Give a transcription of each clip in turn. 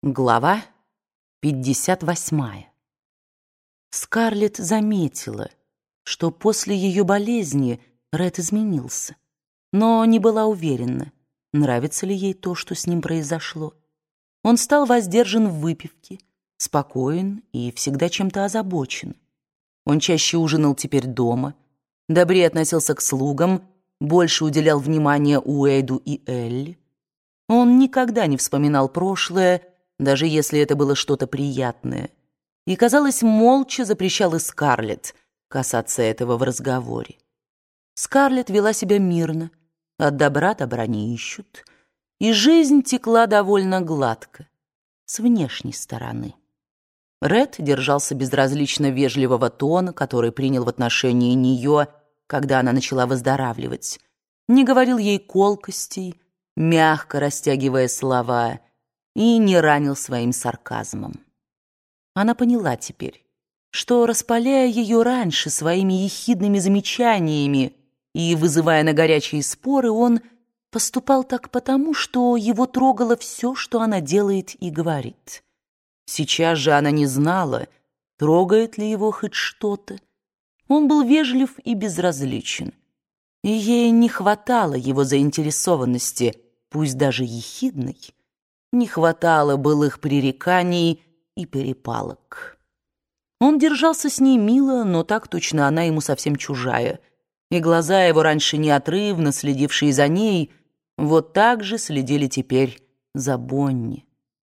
Глава 58. Скарлетт заметила, что после ее болезни Ред изменился, но не была уверена, нравится ли ей то, что с ним произошло. Он стал воздержан в выпивке, спокоен и всегда чем-то озабочен. Он чаще ужинал теперь дома, добрее относился к слугам, больше уделял внимания Уэйду и Элли. Он никогда не вспоминал прошлое, даже если это было что-то приятное, и, казалось, молча запрещал и Скарлетт касаться этого в разговоре. Скарлетт вела себя мирно, от добра добра не ищут, и жизнь текла довольно гладко, с внешней стороны. Ред держался безразлично вежливого тона, который принял в отношении нее, когда она начала выздоравливать, не говорил ей колкостей, мягко растягивая слова — и не ранил своим сарказмом. Она поняла теперь, что, распаляя ее раньше своими ехидными замечаниями и вызывая на горячие споры, он поступал так потому, что его трогало все, что она делает и говорит. Сейчас же она не знала, трогает ли его хоть что-то. Он был вежлив и безразличен, и ей не хватало его заинтересованности, пусть даже ехидной, не хватало былых пререканий и перепалок. Он держался с ней мило, но так точно она ему совсем чужая. И глаза его, раньше неотрывно следившие за ней, вот так же следили теперь за Бонни.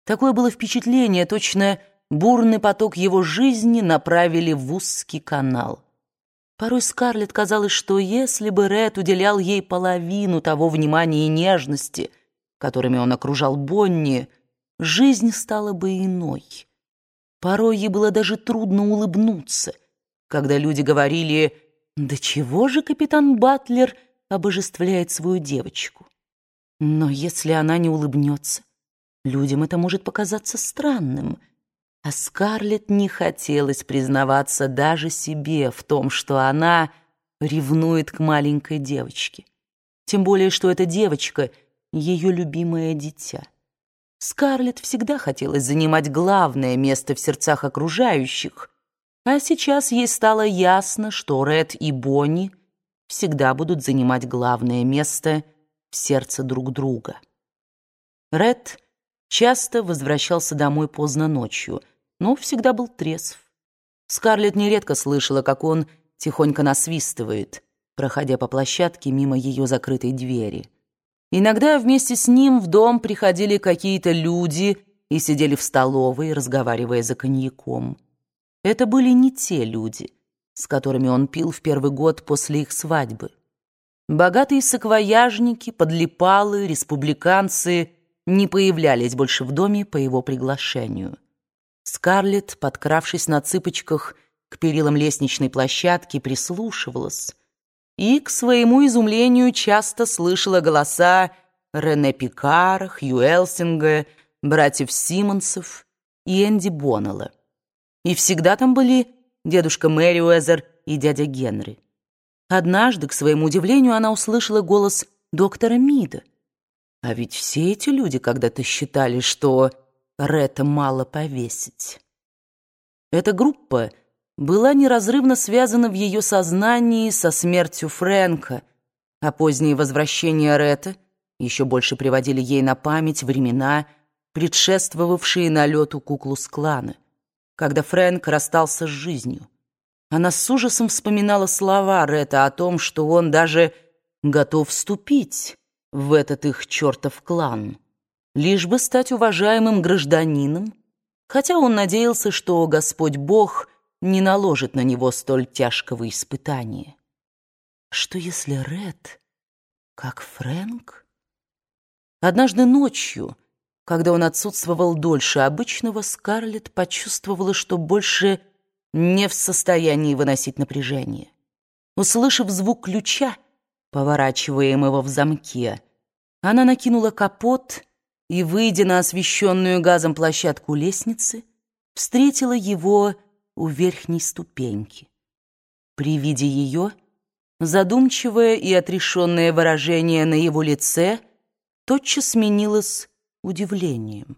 Такое было впечатление, точно бурный поток его жизни направили в узкий канал. Порой Скарлетт казалось, что если бы Ред уделял ей половину того внимания и нежности — которыми он окружал Бонни, жизнь стала бы иной. Порой ей было даже трудно улыбнуться, когда люди говорили «Да чего же капитан Батлер обожествляет свою девочку?» Но если она не улыбнется, людям это может показаться странным, а Скарлетт не хотелось признаваться даже себе в том, что она ревнует к маленькой девочке. Тем более, что эта девочка — ее любимое дитя. Скарлетт всегда хотелось занимать главное место в сердцах окружающих, а сейчас ей стало ясно, что Ред и Бонни всегда будут занимать главное место в сердце друг друга. Ред часто возвращался домой поздно ночью, но всегда был трезв. Скарлетт нередко слышала, как он тихонько насвистывает, проходя по площадке мимо ее закрытой двери. Иногда вместе с ним в дом приходили какие-то люди и сидели в столовой, разговаривая за коньяком. Это были не те люди, с которыми он пил в первый год после их свадьбы. Богатые саквояжники, подлипалы, республиканцы не появлялись больше в доме по его приглашению. Скарлетт, подкравшись на цыпочках к перилам лестничной площадки, прислушивалась, и, к своему изумлению, часто слышала голоса Рене Пикара, Хью Элсинга, братьев Симмонсов и Энди Боннелла. И всегда там были дедушка Мэри Уэзер и дядя Генри. Однажды, к своему удивлению, она услышала голос доктора Мида. А ведь все эти люди когда-то считали, что Ретта мало повесить. Эта группа — была неразрывно связана в ее сознании со смертью Фрэнка, а поздние возвращения Ретта еще больше приводили ей на память времена, предшествовавшие налету Куклус-клана, когда Фрэнк расстался с жизнью. Она с ужасом вспоминала слова Ретта о том, что он даже готов вступить в этот их чертов клан, лишь бы стать уважаемым гражданином, хотя он надеялся, что Господь Бог — не наложит на него столь тяжкого испытания. Что если Ред, как Фрэнк? Однажды ночью, когда он отсутствовал дольше обычного, Скарлетт почувствовала, что больше не в состоянии выносить напряжение. Услышав звук ключа, поворачиваемого в замке, она накинула капот и, выйдя на освещенную газом площадку лестницы, встретила его у верхней ступеньки. При виде ее задумчивое и отрешенное выражение на его лице тотчас сменилось удивлением.